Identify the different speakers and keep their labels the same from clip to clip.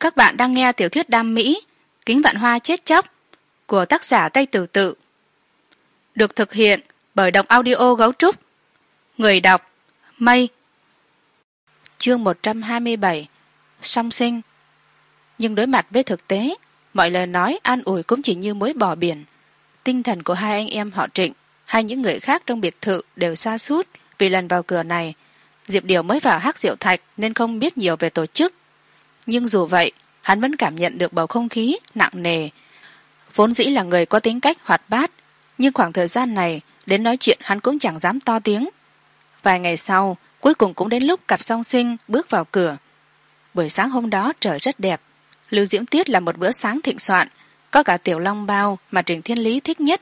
Speaker 1: các bạn đang nghe tiểu thuyết đam mỹ, kính vạn hoa chết chóc, của tác giả tây tử tự. Được thực hiện bởi đọc audio gấu trúc. Người đọc, mây. Chương một trăm hai mươi bảy, song sinh. Nhưng đối mặt với thực tế, mọi lời nói an ủi cũng chỉ như mối bỏ biển. Tinh thần của hai anh em họ trịnh hay những người khác trong biệt thự đều xa suốt vì lần vào cửa này. Diệp điều mới vào hát diệu thạch nên không biết nhiều về tổ chức nhưng dù vậy, hắn vẫn cảm nhận được bầu không khí nặng nề. Vốn dĩ là người có tính cách hoạt bát, nhưng khoảng thời gian này, đến nói chuyện hắn cũng chẳng dám to tiếng. Vài ngày sau, cuối cùng cũng đến lúc cặp song sinh bước vào cửa. Buổi sáng hôm đó trời rất đẹp. Lưu diễm Tuyết là một bữa sáng thịnh soạn, có cả tiểu long bao mà trình thiên lý thích nhất.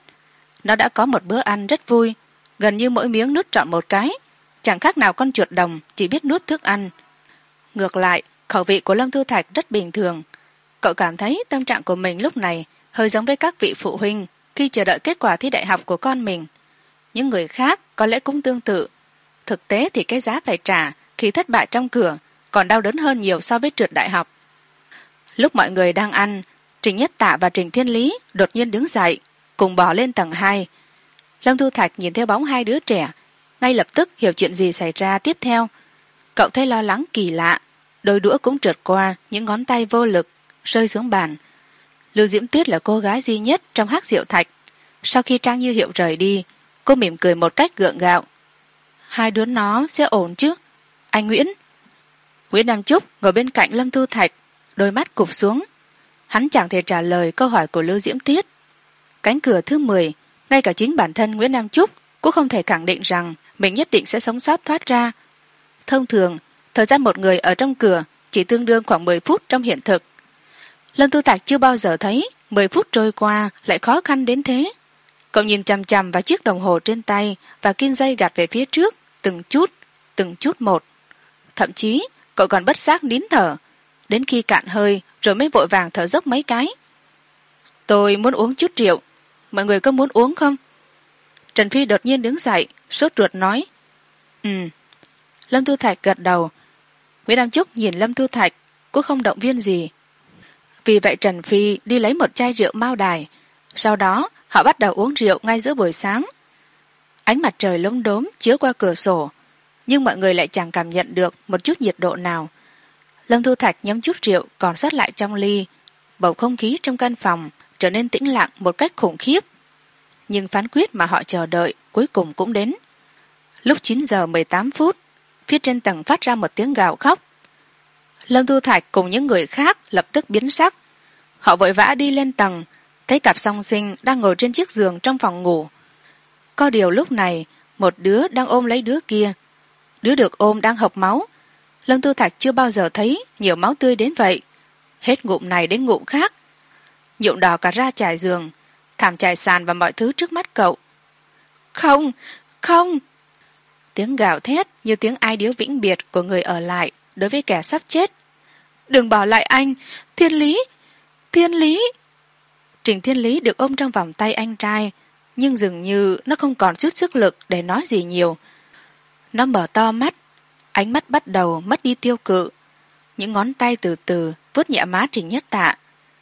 Speaker 1: Nó đã có một bữa ăn rất vui, gần như mỗi miếng nuốt trọn một cái. Chẳng khác nào con chuột đồng chỉ biết nuốt thức ăn. Ngược lại khẩu vị của lâm thu thạch rất bình thường. Cậu cảm thấy tâm trạng của mình lúc này hơi giống với các vị phụ huynh khi chờ đợi kết quả thi đại học của con mình. Những người khác có lẽ cũng tương tự. Thực tế thì cái giá phải trả khi thất bại trong cửa còn đau đớn hơn nhiều so với trượt đại học. Lúc mọi người đang ăn, trình nhất tạ và trình thiên lý đột nhiên đứng dậy, cùng bỏ lên tầng hai. Lâm thu thạch nhìn theo bóng hai đứa trẻ, ngay lập tức hiểu chuyện gì xảy ra tiếp theo. Cậu thấy lo lắng kỳ lạ đôi đũa cũng trượt qua, những ngón tay vô lực, rơi xuống bàn. Lưu diễm tuyết là cô gái duy nhất trong hát diệu thạch. Sau khi trang như hiệu rời đi, cô mỉm cười một cách gượng gạo. Hai đứa nó sẽ ổn chứ? Anh nguyễn. Nguyễn nam trúc ngồi bên cạnh lâm thu thạch, đôi mắt cụp xuống. Hắn chẳng thể trả lời câu hỏi của lưu diễm Tuyết. cánh cửa thứ mười, ngay cả chính bản thân nguyễn nam trúc cũng không thể khẳng định rằng mình nhất định sẽ sống sót thoát ra. Thông thường thời gian một người ở trong cửa chỉ tương đương khoảng mười phút trong hiện thực. Lâm tu tạc chưa bao giờ thấy mười phút trôi qua lại khó khăn đến thế. Cậu nhìn chằm chằm vào chiếc đồng hồ trên tay và kim dây gạt về phía trước, từng chút từng chút một. Thậm chí, cậu còn bất giác nín thở, đến khi cạn hơi rồi mới vội vàng thở dốc mấy cái. Tôi muốn uống chút rượu. Mọi người có muốn uống không? Trần phi đột nhiên đứng dậy, sốt ruột nói ừ. Lâm tu thạch gật đầu nguyễn nam trúc nhìn lâm tu thạch, cũng không động viên gì. Vì vậy trần phi đi lấy một chai rượu mao đài. Sau đó, họ bắt đầu uống rượu ngay giữa buổi sáng. Ánh mặt trời lốm đốm chiếu qua cửa sổ, nhưng mọi người lại chẳng cảm nhận được một chút nhiệt độ nào. Lâm thu thạch nhấm chút rượu còn sót lại trong ly. Bầu không khí trong căn phòng trở nên tĩnh lặng một cách khủng khiếp. Nhưng phán quyết mà họ chờ đợi cuối cùng cũng đến. Lúc chín giờ mười tám phút phía trên tầng phát ra một tiếng gào khóc. Lâm thu thạch cùng những người khác lập tức biến sắc. Họ vội vã đi lên tầng, thấy cặp song sinh đang ngồi trên chiếc giường trong phòng ngủ. Có điều lúc này, một đứa đang ôm lấy đứa kia. Đứa được ôm đang hộc máu. Lâm thu thạch chưa bao giờ thấy nhiều máu tươi đến vậy. Hết ngụm này đến ngụm khác. Nhuộm đỏ cả ra trải giường, thảm trải sàn và mọi thứ trước mắt cậu. Không không tiếng gào thét, như tiếng ai điếu vĩnh biệt của người ở lại đối với kẻ sắp chết. Đừng bỏ lại anh, thiên lý thiên lý. Trình thiên lý được ôm trong vòng tay anh trai, nhưng dường như nó không còn chút sức lực để nói gì nhiều. Nó mở to mắt, ánh mắt bắt đầu mất đi tiêu cự. Những ngón tay từ từ vuốt nhẹ má trình nhất tạ,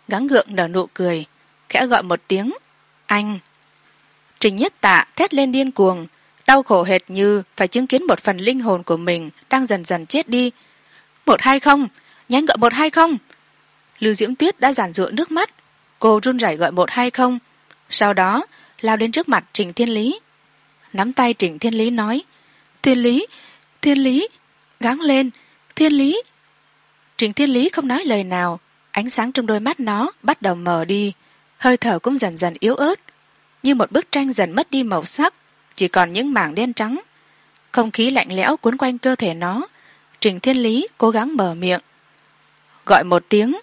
Speaker 1: gắng gượng nở nụ cười, khẽ gọi một tiếng, anh. Trình nhất tạ thét lên điên cuồng đau khổ hệt như phải chứng kiến một phần linh hồn của mình đang dần dần chết đi. Một hai không nhanh gọi một hai không. Lưu diễm tuyết đã giản dụa nước mắt. Cô run rẩy gọi một hai không. Sau đó, lao đến trước mặt trình thiên lý. Nắm tay trình thiên lý nói, thiên lý thiên lý, gắng lên, thiên lý. Trình thiên lý không nói lời nào. Ánh sáng trong đôi mắt nó bắt đầu mờ đi. Hơi thở cũng dần dần yếu ớt. Như một bức tranh dần mất đi màu sắc chỉ còn những mảng đen trắng. Không khí lạnh lẽo cuốn quanh cơ thể nó. Trình thiên lý cố gắng mở miệng. Gọi một tiếng,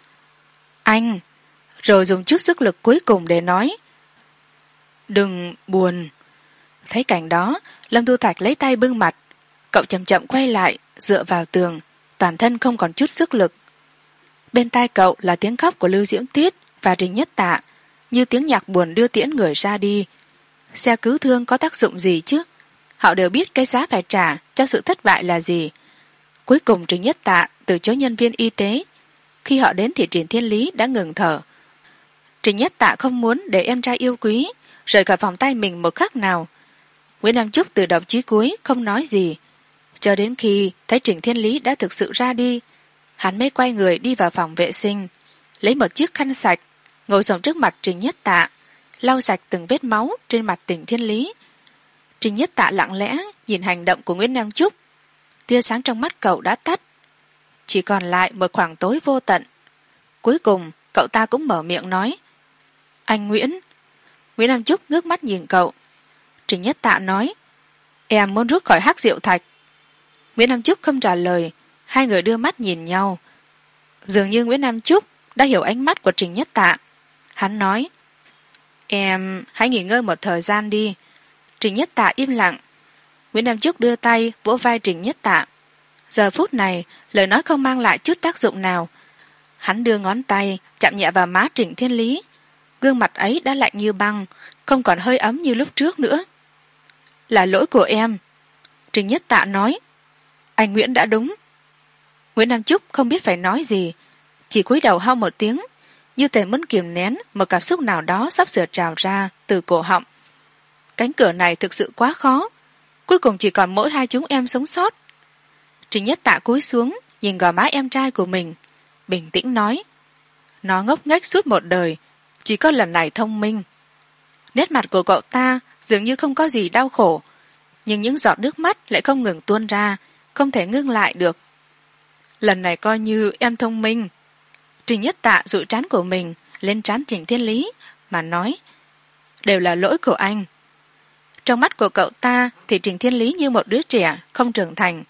Speaker 1: anh. Rồi dùng chút sức lực cuối cùng để nói, đừng buồn. Thấy cảnh đó, lâm thu thạch lấy tay bưng mặt. Cậu chậm chậm quay lại, dựa vào tường, toàn thân không còn chút sức lực. Bên tai cậu là tiếng khóc của lưu diễm tuyết và trình nhất tạ, như tiếng nhạc buồn đưa tiễn người ra đi xe cứu thương có tác dụng gì chứ? Họ đều biết cái giá phải trả cho sự thất bại là gì. Cuối cùng trình nhất tạ từ chối nhân viên y tế. Khi họ đến thì trình thiên lý đã ngừng thở. Trình nhất tạ không muốn để em trai yêu quý rời khỏi vòng tay mình một khắc nào. Nguyễn nam trúc từ đầu chí cuối không nói gì. Cho đến khi thấy trình thiên lý đã thực sự ra đi, hắn mới quay người đi vào phòng vệ sinh, lấy một chiếc khăn sạch, ngồi xổm trước mặt trình nhất tạ lau sạch từng vết máu trên mặt tỉnh thiên lý. Trình nhất tạ lặng lẽ nhìn hành động của nguyễn nam trúc. Tia sáng trong mắt cậu đã tắt. Chỉ còn lại một khoảng tối vô tận. Cuối cùng, cậu ta cũng mở miệng nói, anh nguyễn. Nguyễn nam trúc ngước mắt nhìn cậu. Trình nhất tạ nói, em muốn rút khỏi hắc diệu thạch. Nguyễn nam trúc không trả lời. Hai người đưa mắt nhìn nhau. Dường như nguyễn nam trúc đã hiểu ánh mắt của trình nhất tạ. Hắn nói em, hãy nghỉ ngơi một thời gian đi. Trình nhất tạ im lặng. Nguyễn nam trúc đưa tay vỗ vai trình nhất tạ. Giờ phút này, lời nói không mang lại chút tác dụng nào. Hắn đưa ngón tay chạm nhẹ vào má trịnh thiên lý. Gương mặt ấy đã lạnh như băng, không còn hơi ấm như lúc trước nữa. Là lỗi của em trình nhất tạ nói. Anh nguyễn đã đúng. Nguyễn nam trúc không biết phải nói gì, chỉ cúi đầu hao một tiếng như thể muốn kìm nén một cảm xúc nào đó sắp sửa trào ra từ cổ họng. Cánh cửa này thực sự quá khó. Cuối cùng chỉ còn mỗi hai chúng em sống sót. Trình nhất tạ cúi xuống, nhìn gò má em trai của mình, bình tĩnh nói, nó ngốc nghếch suốt một đời, chỉ có lần này thông minh. Nét mặt của cậu ta dường như không có gì đau khổ, nhưng những giọt nước mắt lại không ngừng tuôn ra, không thể ngưng lại được. Lần này coi như em thông minh trình nhất tạ dụi trán của mình lên trán trình thiên lý, mà nói, đều là lỗi của anh. Trong mắt của cậu ta thì trình thiên lý như một đứa trẻ không trưởng thành.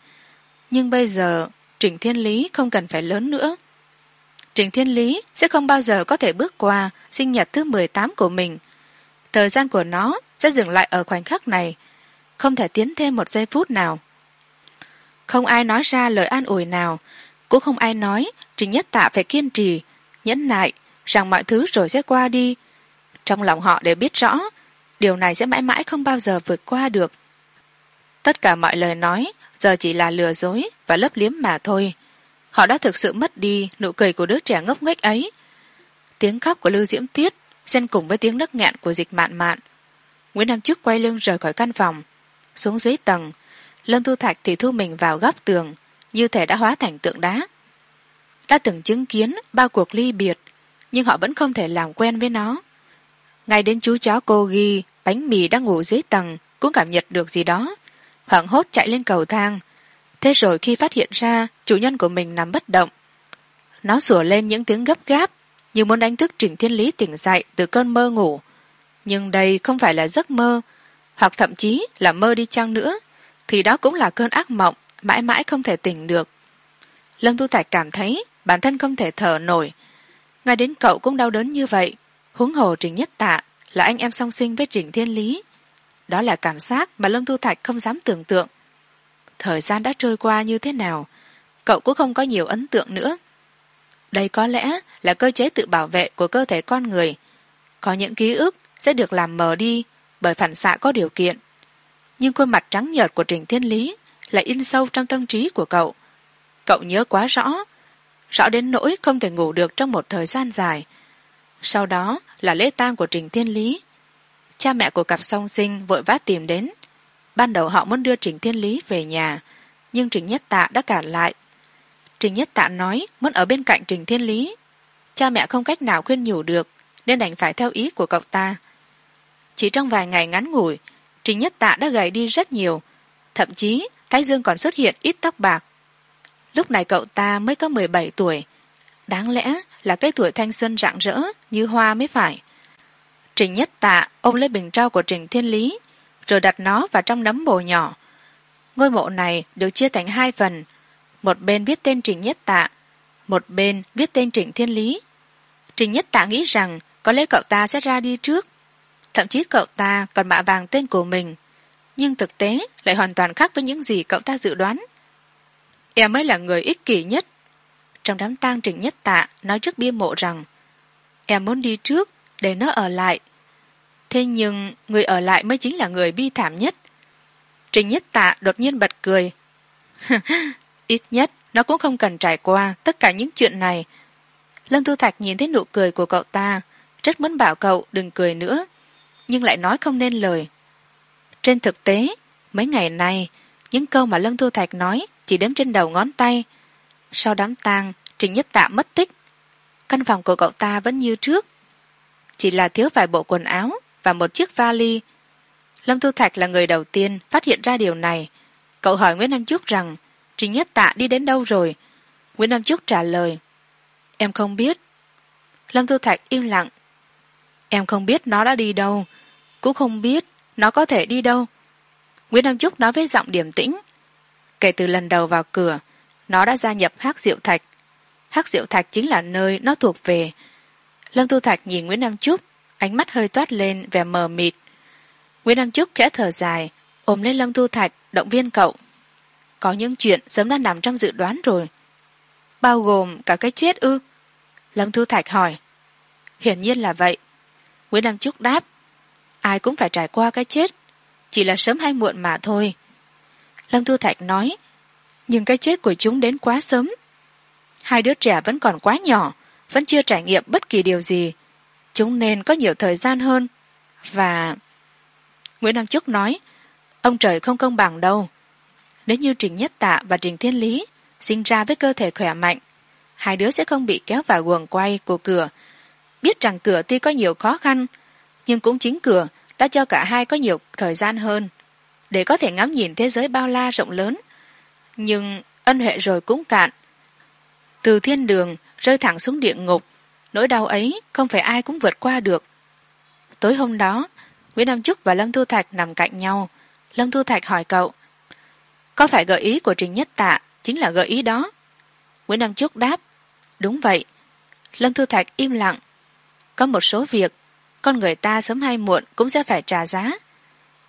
Speaker 1: Nhưng bây giờ trình thiên lý không cần phải lớn nữa. Trình thiên lý sẽ không bao giờ có thể bước qua sinh nhật thứ mười tám của mình. Thời gian của nó sẽ dừng lại ở khoảnh khắc này, không thể tiến thêm một giây phút nào. Không ai nói ra lời an ủi nào cũng không ai nói trình nhất tạ phải kiên trì, nhẫn nại, rằng mọi thứ rồi sẽ qua đi. Trong lòng họ đều biết rõ, điều này sẽ mãi mãi không bao giờ vượt qua được. Tất cả mọi lời nói giờ chỉ là lừa dối và lấp liếm mà thôi. Họ đã thực sự mất đi nụ cười của đứa trẻ ngốc nghếch ấy. Tiếng khóc của lưu diễm tuyết xen cùng với tiếng nấc nghẹn của dịch mạn mạn. Nguyễn nam chức quay lưng rời khỏi căn phòng, xuống dưới tầng. Lâm thu thạch thì thu mình vào góc tường như thể đã hóa thành tượng đá. Đã từng chứng kiến bao cuộc ly biệt, nhưng họ vẫn không thể làm quen với nó. Ngay đến chú chó cô ghi, bánh mì đang ngủ dưới tầng, cũng cảm nhận được gì đó. Hoảng hốt chạy lên cầu thang. Thế rồi khi phát hiện ra, chủ nhân của mình nằm bất động. Nó sủa lên những tiếng gấp gáp, như muốn đánh thức trình thiên lý tỉnh dậy từ cơn mơ ngủ. Nhưng đây không phải là giấc mơ, hoặc thậm chí là mơ đi chăng nữa, thì đó cũng là cơn ác mộng mãi mãi không thể tỉnh được. Lâm tu thạch cảm thấy bản thân không thể thở nổi. Ngay đến cậu cũng đau đớn như vậy, huống hồ trình nhất tạ là anh em song sinh với trình thiên lý. Đó là cảm giác mà lâm tu thạch không dám tưởng tượng. Thời gian đã trôi qua như thế nào, cậu cũng không có nhiều ấn tượng nữa. Đây có lẽ là cơ chế tự bảo vệ của cơ thể con người. Có những ký ức sẽ được làm mờ đi bởi phản xạ có điều kiện. Nhưng khuôn mặt trắng nhợt của trình thiên lý lại in sâu trong tâm trí của cậu. Cậu nhớ quá rõ rõ đến nỗi không thể ngủ được trong một thời gian dài. Sau đó là lễ tang của trình thiên lý. Cha mẹ của cặp song sinh vội vã tìm đến. Ban đầu họ muốn đưa trình thiên lý về nhà, nhưng trình nhất tạ đã cản lại. Trình nhất tạ nói muốn ở bên cạnh trình thiên lý. Cha mẹ không cách nào khuyên nhủ được, nên đành phải theo ý của cậu ta. Chỉ trong vài ngày ngắn ngủi, trình nhất tạ đã gầy đi rất nhiều, thậm chí thái dương còn xuất hiện ít tóc bạc. Lúc này cậu ta mới có mười bảy tuổi. Đáng lẽ là cái tuổi thanh xuân rạng rỡ như hoa mới phải. Trình nhất tạ ôm lấy bình trao của trình thiên lý, rồi đặt nó vào trong nấm bồ nhỏ. Ngôi mộ này được chia thành hai phần. Một bên viết tên trình nhất tạ, một bên viết tên trình thiên lý. Trình nhất tạ nghĩ rằng có lẽ cậu ta sẽ ra đi trước. Thậm chí cậu ta còn mạ vàng tên của mình nhưng thực tế lại hoàn toàn khác với những gì cậu ta dự đoán. Em mới là người ích kỷ nhất. Trong đám tang trình nhất tạ, nói trước bia mộ rằng, em muốn đi trước để nó ở lại. Thế nhưng người ở lại mới chính là người bi thảm nhất. Trình nhất tạ đột nhiên bật cười. Ít nhất nó cũng không cần trải qua tất cả những chuyện này. Lân thu thạch nhìn thấy nụ cười của cậu ta, rất muốn bảo cậu đừng cười nữa, nhưng lại nói không nên lời trên thực tế, mấy ngày nay, những câu mà lâm thu thạch nói chỉ đếm trên đầu ngón tay. Sau đám tang, trình nhất tạ mất tích. Căn phòng của cậu ta vẫn như trước. Chỉ là thiếu vài bộ quần áo và một chiếc vali. Lâm thu thạch là người đầu tiên phát hiện ra điều này. Cậu hỏi nguyễn nam trúc rằng, trình nhất tạ đi đến đâu rồi? Nguyễn nam trúc trả lời, em không biết. Lâm thu thạch im lặng, em không biết nó đã đi đâu, cũng không biết nó có thể đi đâu? Nguyễn nam trúc nói với giọng điềm tĩnh. Kể từ lần đầu vào cửa, nó đã gia nhập hắc diệu thạch. Hắc diệu thạch chính là nơi nó thuộc về. Lâm tu thạch nhìn nguyễn nam trúc, ánh mắt hơi toát lên vẻ mờ mịt. Nguyễn nam trúc khẽ thở dài, ôm lấy lâm tu thạch, động viên cậu. Có những chuyện sớm đã nằm trong dự đoán rồi. Bao gồm cả cái chết ư? Lâm thu thạch hỏi. Hiển nhiên là vậy. Nguyễn nam trúc đáp ai cũng phải trải qua cái chết. Chỉ là sớm hay muộn mà thôi. Lâm thu thạch nói, nhưng cái chết của chúng đến quá sớm. Hai đứa trẻ vẫn còn quá nhỏ, vẫn chưa trải nghiệm bất kỳ điều gì. Chúng nên có nhiều thời gian hơn. Và nguyễn nam trúc nói, ông trời không công bằng đâu. Nếu như trình nhất tạ và trình thiên lý sinh ra với cơ thể khỏe mạnh, hai đứa sẽ không bị kéo vào guồng quay của cửa. Biết rằng cửa tuy có nhiều khó khăn nhưng cũng chính cửa, đã cho cả hai có nhiều thời gian hơn. Để có thể ngắm nhìn thế giới bao la rộng lớn, nhưng ân huệ rồi cũng cạn. Từ thiên đường, rơi thẳng xuống địa ngục, nỗi đau ấy không phải ai cũng vượt qua được. Tối hôm đó, nguyễn nam trúc và lâm thu thạch nằm cạnh nhau. Lâm thu thạch hỏi cậu, có phải gợi ý của trình nhất tạ chính là gợi ý đó? Nguyễn nam trúc đáp, đúng vậy. Lâm thu thạch im lặng, có một số việc con người ta sớm hay muộn cũng sẽ phải trả giá.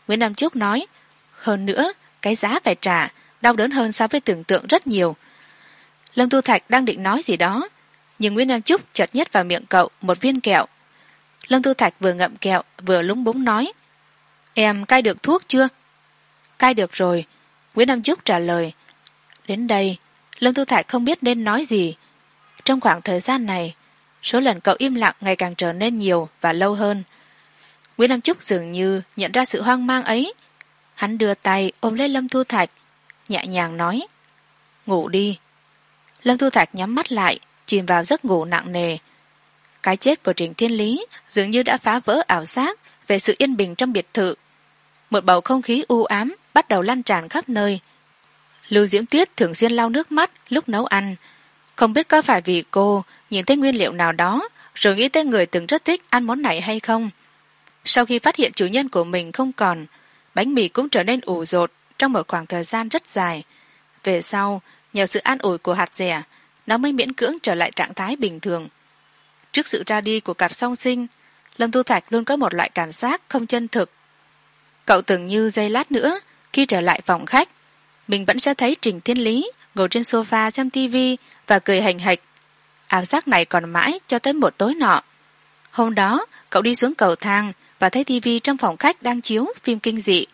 Speaker 1: Nguyễn nam trúc nói, hơn nữa, cái giá phải trả đau đớn hơn so với tưởng tượng rất nhiều. Lâm tu thạch đang định nói gì đó, nhưng nguyễn nam trúc chợt nhét vào miệng cậu một viên kẹo. Lâm tu thạch vừa ngậm kẹo, vừa lúng búng nói, em cai được thuốc chưa? Cai được rồi. Nguyễn nam trúc trả lời, đến đây, lâm tu thạch không biết nên nói gì. Trong khoảng thời gian này số lần cậu im lặng ngày càng trở nên nhiều và lâu hơn. Nguyễn nam trúc dường như nhận ra sự hoang mang ấy. Hắn đưa tay ôm lấy lâm thu thạch, nhẹ nhàng nói, ngủ đi. Lâm thu thạch nhắm mắt lại, chìm vào giấc ngủ nặng nề. Cái chết của trình thiên lý dường như đã phá vỡ ảo giác về sự yên bình trong biệt thự. Một bầu không khí u ám bắt đầu lan tràn khắp nơi. Lưu diễm tuyết thường xuyên lau nước mắt lúc nấu ăn không biết có phải vì cô nhìn thấy nguyên liệu nào đó, rồi nghĩ tới người từng rất thích ăn món này hay không? Sau khi phát hiện chủ nhân của mình không còn, bánh mì cũng trở nên ủ rột trong một khoảng thời gian rất dài. Về sau, nhờ sự an ủi của hạt rẻ, nó mới miễn cưỡng trở lại trạng thái bình thường. Trước sự ra đi của cặp song sinh, lâm tu thạch luôn có một loại cảm giác không chân thực. Cậu tưởng như giây lát nữa, khi trở lại phòng khách, mình vẫn sẽ thấy trình thiên lý ngồi trên sofa xem tivi và cười hành hạch. Ảo giác này còn mãi cho tới một tối nọ. Hôm đó, cậu đi xuống cầu thang và thấy tivi trong phòng khách đang chiếu phim kinh dị.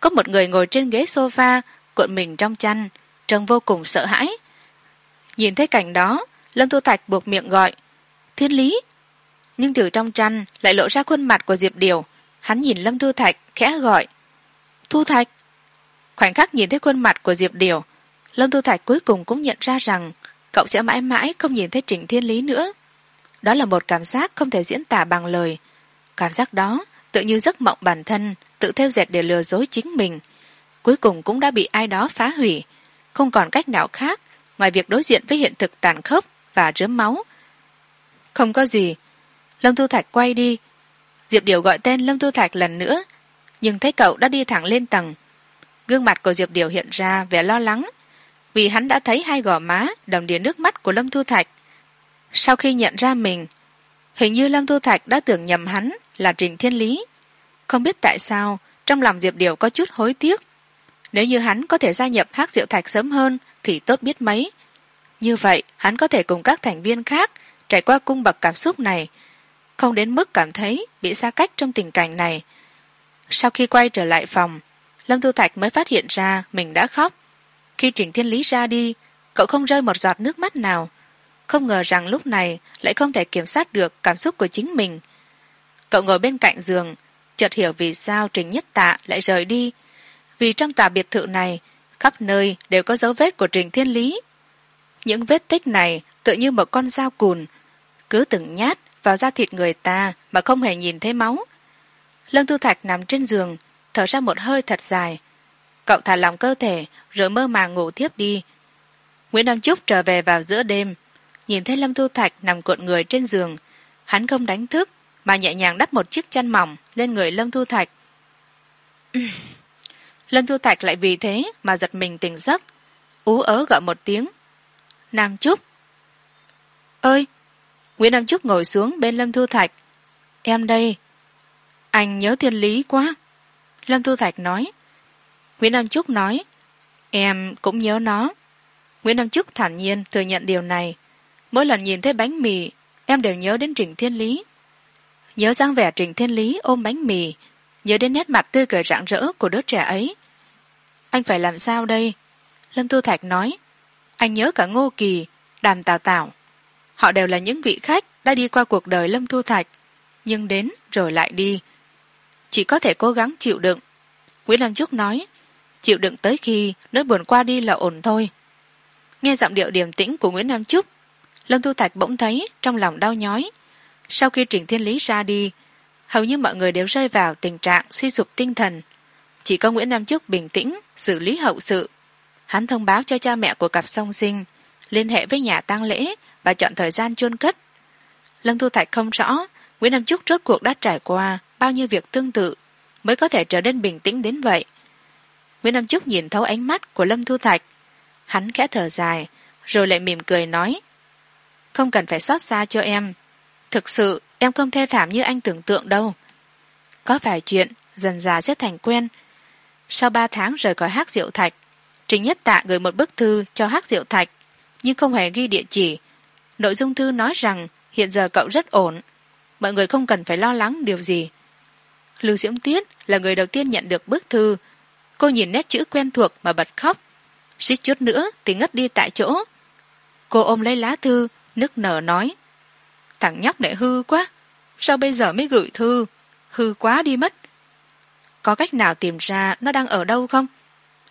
Speaker 1: Có một người ngồi trên ghế sofa, cuộn mình trong chăn, trông vô cùng sợ hãi. Nhìn thấy cảnh đó, lâm thu thạch buộc miệng gọi, thiên lý. Nhưng từ trong chăn lại lộ ra khuôn mặt của diệp điều. Hắn nhìn lâm thu thạch khẽ gọi, thu thạch. Khoảnh khắc nhìn thấy khuôn mặt của diệp điều lâm Tư thạch cuối cùng cũng nhận ra rằng cậu sẽ mãi mãi không nhìn thấy trịnh thiên lý nữa. Đó là một cảm giác không thể diễn tả bằng lời. Cảm giác đó tự như giấc mộng bản thân, tự theo dệt để lừa dối chính mình. Cuối cùng cũng đã bị ai đó phá hủy. Không còn cách nào khác, ngoài việc đối diện với hiện thực tàn khốc và rớm máu. Không có gì. Lâm Tư thạch quay đi. Diệp điều gọi tên lâm Tư thạch lần nữa. Nhưng thấy cậu đã đi thẳng lên tầng. Gương mặt của diệp điều hiện ra vẻ lo lắng vì hắn đã thấy hai gò má đầm đìa nước mắt của lâm thu thạch. Sau khi nhận ra mình, hình như lâm thu thạch đã tưởng nhầm hắn là trình thiên lý. Không biết tại sao, trong lòng diệp điều có chút hối tiếc. Nếu như hắn có thể gia nhập hát diệu thạch sớm hơn thì tốt biết mấy. Như vậy, hắn có thể cùng các thành viên khác trải qua cung bậc cảm xúc này, không đến mức cảm thấy bị xa cách trong tình cảnh này. Sau khi quay trở lại phòng, lâm thu thạch mới phát hiện ra mình đã khóc khi trình thiên lý ra đi, cậu không rơi một giọt nước mắt nào. Không ngờ rằng lúc này lại không thể kiểm soát được cảm xúc của chính mình. Cậu ngồi bên cạnh giường, chợt hiểu vì sao trình nhất tạ lại rời đi. Vì trong tòa biệt thự này, khắp nơi đều có dấu vết của trình thiên lý. Những vết tích này tự như một con dao cùn, cứ từng nhát vào da thịt người ta mà không hề nhìn thấy máu. Lâm tu thạch nằm trên giường, thở ra một hơi thật dài cậu thả lòng cơ thể, rồi mơ màng ngủ thiếp đi. Nguyễn nam trúc trở về vào giữa đêm, nhìn thấy lâm thu thạch nằm cuộn người trên giường. Hắn không đánh thức, mà nhẹ nhàng đắp một chiếc chăn mỏng lên người lâm thu thạch. Lâm thu thạch lại vì thế mà giật mình tỉnh giấc, ú ớ gọi một tiếng. Nam trúc. Ơi, nguyễn nam trúc ngồi xuống bên lâm thu thạch. Em đây. Anh nhớ thiên lý quá. Lâm thu thạch nói nguyễn nam trúc nói, em cũng nhớ nó. Nguyễn nam trúc thản nhiên thừa nhận điều này. Mỗi lần nhìn thấy bánh mì, em đều nhớ đến trịnh thiên lý. Nhớ dáng vẻ trịnh thiên lý ôm bánh mì, nhớ đến nét mặt tươi cười rạng rỡ của đứa trẻ ấy. Anh phải làm sao đây? Lâm thu thạch nói, anh nhớ cả ngô kỳ, đàm tào tảo họ đều là những vị khách đã đi qua cuộc đời lâm thu thạch, nhưng đến rồi lại đi. Chỉ có thể cố gắng chịu đựng. Nguyễn lâm trúc nói chịu đựng tới khi nỗi buồn qua đi là ổn thôi. Nghe giọng điệu điềm tĩnh của nguyễn nam trúc lâm thu thạch bỗng thấy trong lòng đau nhói. Sau khi trình thiên lý ra đi, hầu như mọi người đều rơi vào tình trạng suy sụp tinh thần. Chỉ có nguyễn nam trúc bình tĩnh xử lý hậu sự. Hắn thông báo cho cha mẹ của cặp song sinh, liên hệ với nhà tang lễ và chọn thời gian chôn cất. Lâm thu thạch không rõ nguyễn nam trúc rốt cuộc đã trải qua bao nhiêu việc tương tự mới có thể trở nên bình tĩnh đến vậy nguyễn nam trúc nhìn thấu ánh mắt của lâm thu thạch. Hắn khẽ thở dài, rồi lại mỉm cười nói, không cần phải xót xa cho em. Thực sự, em không thê thảm như anh tưởng tượng đâu. Có vài chuyện dần dà sẽ thành quen. Sau ba tháng rời khỏi hát diệu thạch, trình nhất tạ gửi một bức thư cho hát diệu thạch, nhưng không hề ghi địa chỉ. Nội dung thư nói rằng hiện giờ cậu rất ổn. Mọi người không cần phải lo lắng điều gì. Lưu diễm tuyết là người đầu tiên nhận được bức thư cô nhìn nét chữ quen thuộc mà bật khóc. Suýt chút nữa thì ngất đi tại chỗ. Cô ôm lấy lá thư, nức nở nói. Thằng nhóc này hư quá. Sao bây giờ mới gửi thư? Hư quá đi mất. Có cách nào tìm ra nó đang ở đâu không?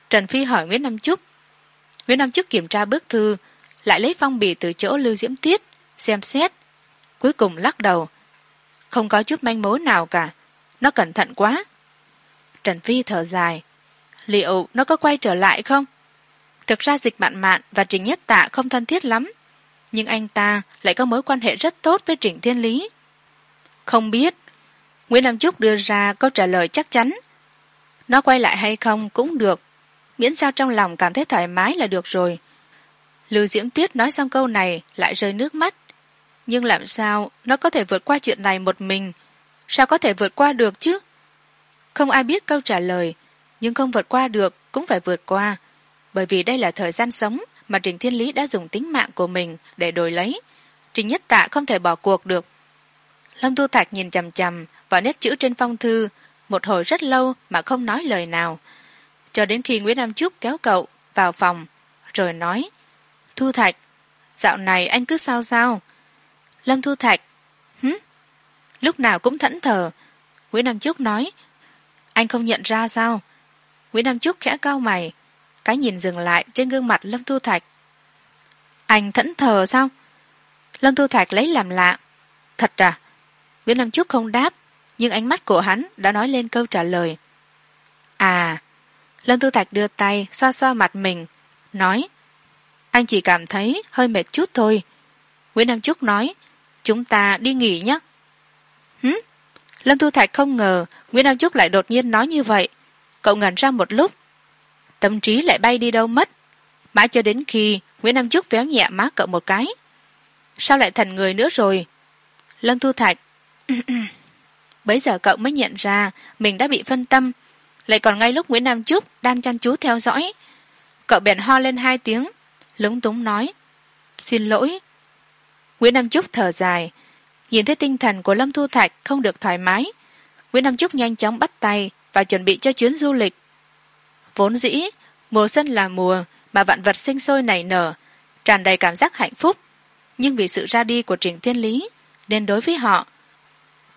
Speaker 1: Trần phi hỏi nguyễn nam trúc nguyễn nam trúc kiểm tra bức thư, lại lấy phong bì từ chỗ lưu diễm tiết xem xét. Cuối cùng lắc đầu. Không có chút manh mối nào cả. Nó cẩn thận quá. Trần phi thở dài liệu nó có quay trở lại không? Thực ra dịch mạn mạn và trình nhất tạ không thân thiết lắm, nhưng anh ta lại có mối quan hệ rất tốt với trịnh thiên lý. Không biết, nguyễn nam trúc đưa ra câu trả lời chắc chắn. Nó quay lại hay không cũng được, miễn sao trong lòng cảm thấy thoải mái là được rồi. Lưu diễm tuyết nói xong câu này lại rơi nước mắt. Nhưng làm sao nó có thể vượt qua chuyện này một mình? Sao có thể vượt qua được chứ? Không ai biết câu trả lời nhưng không vượt qua được, cũng phải vượt qua. Bởi vì đây là thời gian sống mà trình thiên lý đã dùng tính mạng của mình để đổi lấy. Trình nhất tạ không thể bỏ cuộc được. Lâm tu thạch nhìn chằm chằm vào nét chữ trên phong thư, một hồi rất lâu mà không nói lời nào. Cho đến khi nguyễn nam trúc kéo cậu vào phòng, rồi nói, thu thạch, dạo này anh cứ sao sao? Lâm thu thạch hứ lúc nào cũng thẫn thờ. Nguyễn nam trúc nói, anh không nhận ra sao? Nguyễn nam trúc khẽ cau mày, cái nhìn dừng lại trên gương mặt lâm thu thạch. Anh thẫn thờ sao? Lâm thu thạch lấy làm lạ. Thật à? Nguyễn nam trúc không đáp, nhưng ánh mắt của hắn đã nói lên câu trả lời. À lâm thu thạch đưa tay xoa xoa mặt mình, nói, anh chỉ cảm thấy hơi mệt chút thôi. Nguyễn nam trúc nói, chúng ta đi nghỉ nhé. Hứ lâm thu thạch không ngờ nguyễn nam trúc lại đột nhiên nói như vậy cậu ngẩn ra một lúc. Tâm trí lại bay đi đâu mất. Mãi cho đến khi nguyễn nam trúc véo nhẹ má cậu một cái. Sao lại thành người nữa rồi? Lâm thu thạch. Bấy giờ cậu mới nhận ra mình đã bị phân tâm. Lại còn ngay lúc nguyễn nam trúc đang chăn chú theo dõi. Cậu bèn ho lên hai tiếng, lúng túng nói. Xin lỗi. Nguyễn nam trúc thở dài. Nhìn thấy tinh thần của lâm thu thạch không được thoải mái, nguyễn nam trúc nhanh chóng bắt tay và chuẩn bị cho chuyến du lịch. Vốn dĩ, mùa xuân là mùa mà vạn vật sinh sôi nảy nở, tràn đầy cảm giác hạnh phúc. Nhưng vì sự ra đi của trình thiên lý, nên đối với họ,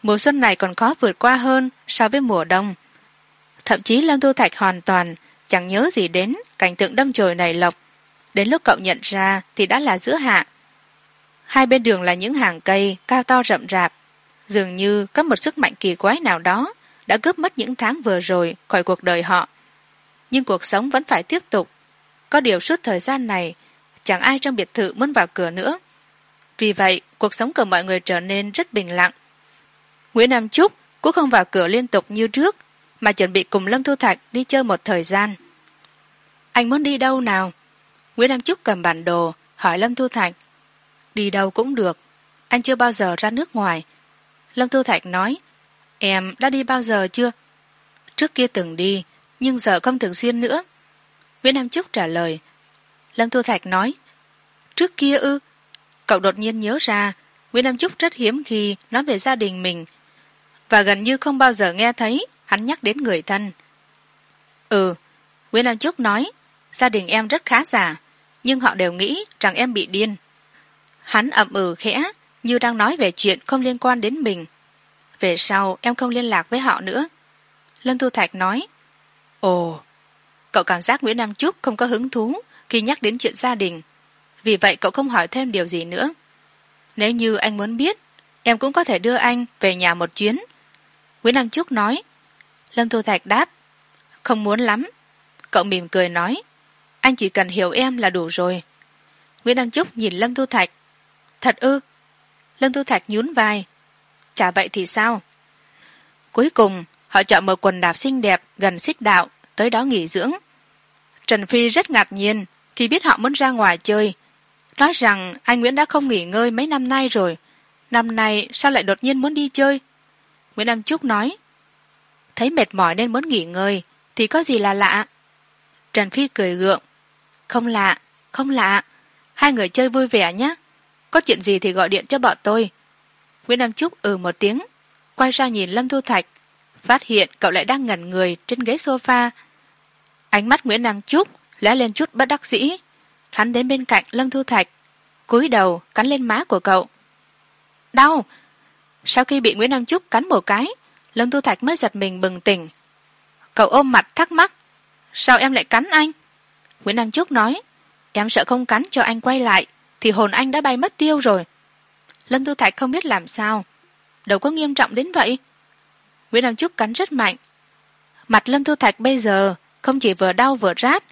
Speaker 1: mùa xuân này còn khó vượt qua hơn so với mùa đông. Thậm chí lâm thu thạch hoàn toàn chẳng nhớ gì đến cảnh tượng đâm chồi này lộc. Đến lúc cậu nhận ra thì đã là giữa hạ. Hai bên đường là những hàng cây cao to rậm rạp, dường như có một sức mạnh kỳ quái nào đó đã cướp mất những tháng vừa rồi khỏi cuộc đời họ. Nhưng cuộc sống vẫn phải tiếp tục. Có điều suốt thời gian này, chẳng ai trong biệt thự muốn vào cửa nữa. Vì vậy, cuộc sống của mọi người trở nên rất bình lặng. Nguyễn nam trúc cũng không vào cửa liên tục như trước, mà chuẩn bị cùng lâm thu thạch đi chơi một thời gian. Anh muốn đi đâu nào? Nguyễn nam trúc cầm bản đồ, hỏi lâm thu thạch. Đi đâu cũng được. Anh chưa bao giờ ra nước ngoài. Lâm thu thạch nói em đã đi bao giờ chưa? Trước kia từng đi, nhưng giờ không thường xuyên nữa. Nguyễn nam trúc trả lời. Lâm thu thạch nói, trước kia ư? Cậu đột nhiên nhớ ra, nguyễn nam trúc rất hiếm khi nói về gia đình mình. Và gần như không bao giờ nghe thấy hắn nhắc đến người thân. Ừ nguyễn nam trúc nói, gia đình em rất khá giả, nhưng họ đều nghĩ rằng em bị điên. Hắn ậm ừ khẽ, như đang nói về chuyện không liên quan đến mình về sau, em không liên lạc với họ nữa. Lâm thu thạch nói, ồ, cậu cảm giác nguyễn nam trúc không có hứng thú khi nhắc đến chuyện gia đình. Vì vậy cậu không hỏi thêm điều gì nữa. Nếu như anh muốn biết, em cũng có thể đưa anh về nhà một chuyến. Nguyễn nam trúc nói, lâm thu thạch đáp, không muốn lắm. Cậu mỉm cười nói, anh chỉ cần hiểu em là đủ rồi. Nguyễn nam trúc nhìn lâm thu thạch, thật ư? Lâm thu thạch nhún vai chả vậy thì sao? Cuối cùng, họ chọn một quần đạp xinh đẹp gần xích đạo tới đó nghỉ dưỡng. Trần phi rất ngạc nhiên khi biết họ muốn ra ngoài chơi. Nói rằng anh nguyễn đã không nghỉ ngơi mấy năm nay rồi. Năm nay sao lại đột nhiên muốn đi chơi? Nguyễn nam trúc nói, thấy mệt mỏi nên muốn nghỉ ngơi, thì có gì là lạ? Trần phi cười gượng, không lạ không lạ. Hai người chơi vui vẻ nhé. Có chuyện gì thì gọi điện cho bọn tôi nguyễn nam trúc ừ một tiếng. Quay ra nhìn lâm thu thạch, phát hiện cậu lại đang ngẩn người trên ghế s o f a ánh mắt nguyễn nam trúc lóe lên chút bất đắc dĩ. Hắn đến bên cạnh lâm thu thạch, cúi đầu cắn lên má của cậu. Đau! Sau khi bị nguyễn nam trúc cắn một cái, lâm thu thạch mới giật mình bừng tỉnh. Cậu ôm mặt thắc mắc, sao em lại cắn anh? Nguyễn nam trúc nói, em sợ không cắn cho anh quay lại thì hồn anh đã bay mất tiêu rồi lâm tư thạch không biết làm sao. Đâu có nghiêm trọng đến vậy. Nguyễn nam trúc cắn rất mạnh. Mặt lâm tư thạch bây giờ không chỉ vừa đau vừa rát,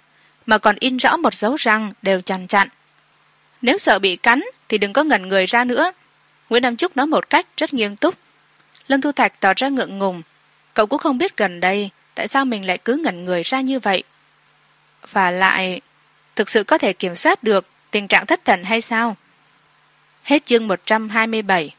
Speaker 1: mà còn in rõ một dấu răng đều chằn chặn. Nếu sợ bị cắn thì đừng có ngẩn người ra nữa. Nguyễn nam trúc nói một cách rất nghiêm túc. Lâm thu thạch tỏ ra ngượng ngùng. Cậu cũng không biết gần đây tại sao mình lại cứ ngẩn người ra như vậy. Và lại, thực sự có thể kiểm soát được tình trạng thất thần hay sao? Hết chương một trăm hai mươi bảy.